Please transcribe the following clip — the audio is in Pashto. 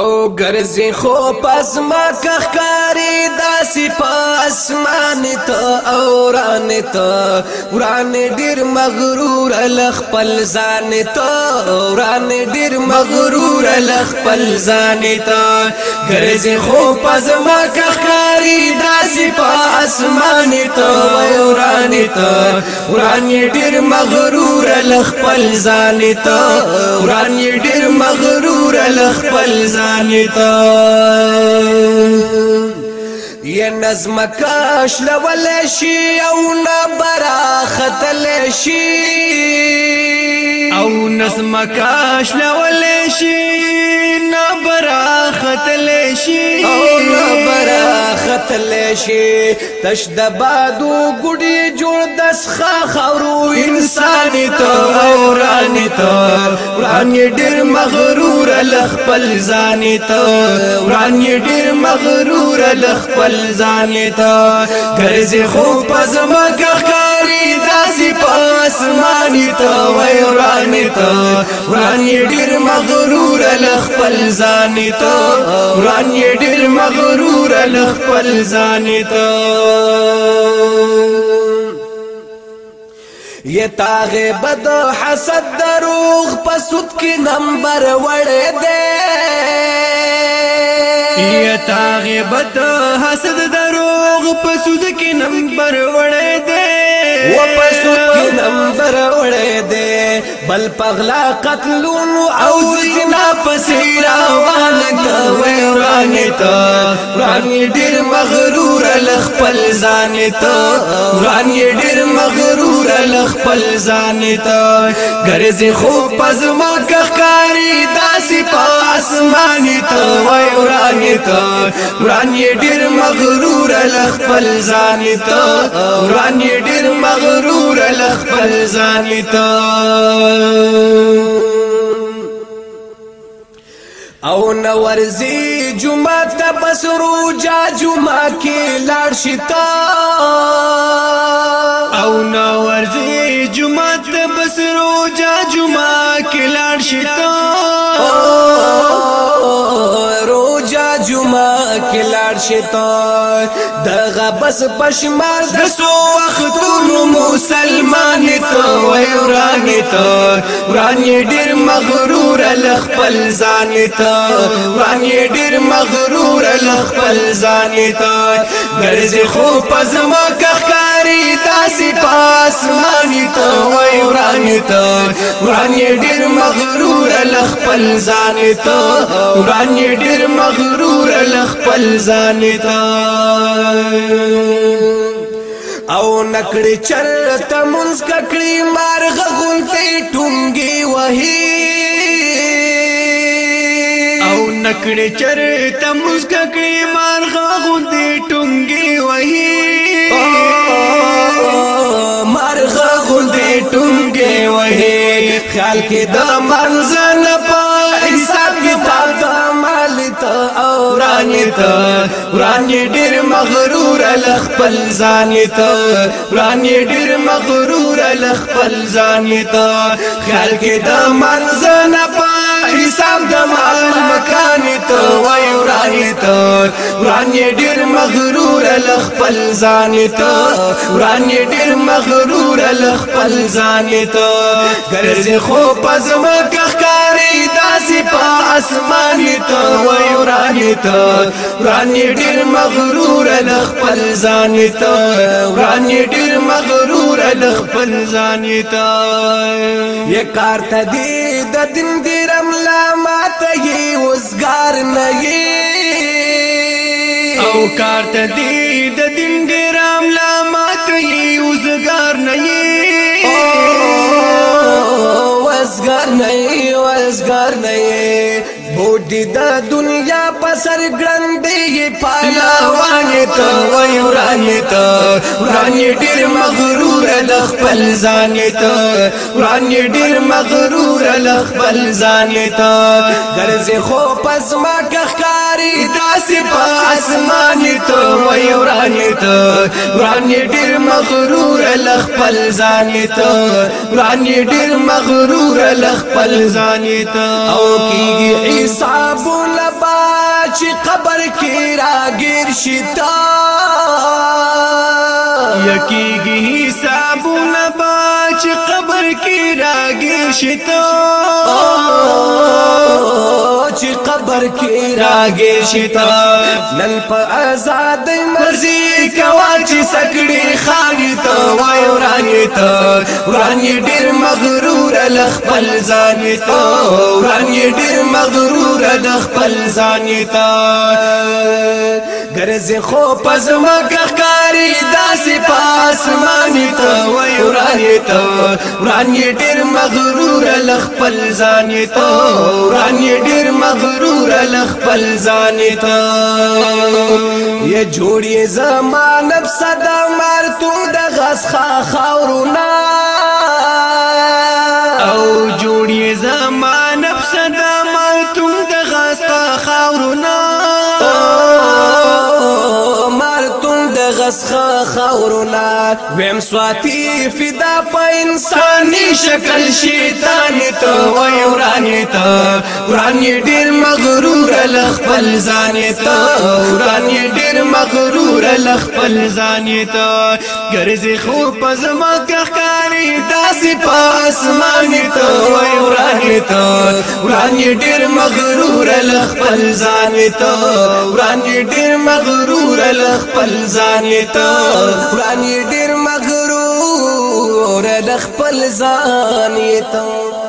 او ګرځي خو پس ما کخکاری داسې پاسمان ته او ران ته وران ډیر مغرور لخپل ځان ته وران ډیر مغرور لخپل ځان ته ګرځي خو پس ما کخکاری داسې پاسمان ته وران ته وران ډیر مغرور لخپل ځان ته قران یې ډېر مغرور لخپل ځان ته یا نظم کاش لول شي او نه برا خطل شي نس مکاش لولې شي نبرا ختلې شي او نبرا ختلې شي تش د بادو ګډي جوړ دس خا خورو انسان ته اوران ته وران ډېر مغرور لخپل ځان ته وران ډېر مغرور لخپل ځان ته ګرځي خو پزما کا اسماني ته وای وران ته وران ډیر مغرور لخپل ځان ته وران ډیر مغرور لخپل ځان ته یہ تاغ بد حسد دروغ پسود کی نمبر وڑے دے یہ تاغ بد حسد دروغ پسود کی نمبر وڑے دے و پسو کې نمبر وړې دې بل پغلا قتلون او زنا پسې روان ته وې روان ته روان ډېر مغرور لخپل ځان ته روان ډېر مغرور لخپل ځان ته ګرځي خو پزما کخ داسې په اسمان ته وای وران ته وران ډیر مغرور لخپل ځان ته وران ډیر مغرور لخپل ځان ته او نو ورزی جمعه ته بس روجا جمعه کې لاړ شتا او نو ورزی جمعه سرو جا جمعه کې لاړ شي ته روجا جمعه کې لاړ شي ته دغه بس پشمار د سو وختونو مسلمان ته وای وران ته وران ډیر مغرور لخپل ځان ته وران ډیر مغرور لخپل ځان ته ګرځي خو پزما کخ لري تاسې پاس مانی ته وای ورانی ته ورانی ډیر مغرور لخپل ځان ته ورانی ډیر مغرور لخپل ځان ته او نکړی چرته منځ ککړی مارغ غونټې ټونګي وهي او نکړی چرته منځ ککړی مارغ غونټې ټونګي وهي خیال کې د منځن په حساب کې تا د مال ته او رانی ته رانی ډیر مغرور لخپل ځان ته رانی ډیر مغرور لخپل ځان ته خیال کې د منځن په حساب د مال مکان ته وای ورانی ته ورانی ډیر مغرور لخپل ځان ته ورانی ډیر مغرور لخپل ځان ته ګرځي خو پزما کخ کاری داسې په اسمان ته وای ځان ته ورانی ډیر مغرور لخپل ځان ته ورانی ډیر مغرور لخپل ځان ته یې کار ته دی د دین دی رملا ماته یې وزګار نه او کار ته دی د دین دی رملا ماته یې وزګار نه وزګار نه وزګار نه दादा दुनिया पसर गंडिई पाला वांगे तो वई रानी तो रानी مغرور لخپل ځان ته وړاندې ډیر مغرور لخپل ځان ته درځي خو پس ما کخکاری داسې په اسمان ته وای وړاندې ته وړاندې ډیر مغرور لخپل ځان ته وړاندې ډیر مغرور لخپل ځان ته او کیږي حساب لبا چې قبر کې راګیر شتا یکیږي حسابونه به چې قبر کې راګیر شته چې قبر کې راګیر شته نن په آزاد مرزي کوا چې سکړي خاني ته وای ورانی ته ورانی ډیر مغرور لخپل ځان ته ورانی ډیر مغرور لخپل ځان ته ګرځي خو پزما کاری داسې پاسماني ته وای ورانی ته وران یې ډېر مغرور لخپل ځان ته وران یې ډېر مغرور لخپل ځان ته یا جوړې زما نفس د مار تو د غسخه خاورونه خاورنا ویم سواتی فدا په انساني شکل شیطان ته وای ورانی ته ورانی ډیر مغرور لخپل ځان ته ورانی ډیر ګور لخپل ځانې ته ګرځي خو په زما کخکاری داسې په اسمان ته وای ورانې ته ورانې ډېر مغرور لخپل ځانې ته ورانې ډېر مغرور لخپل ځانې ته ورانې ډېر مغرور لخپل ځانې ته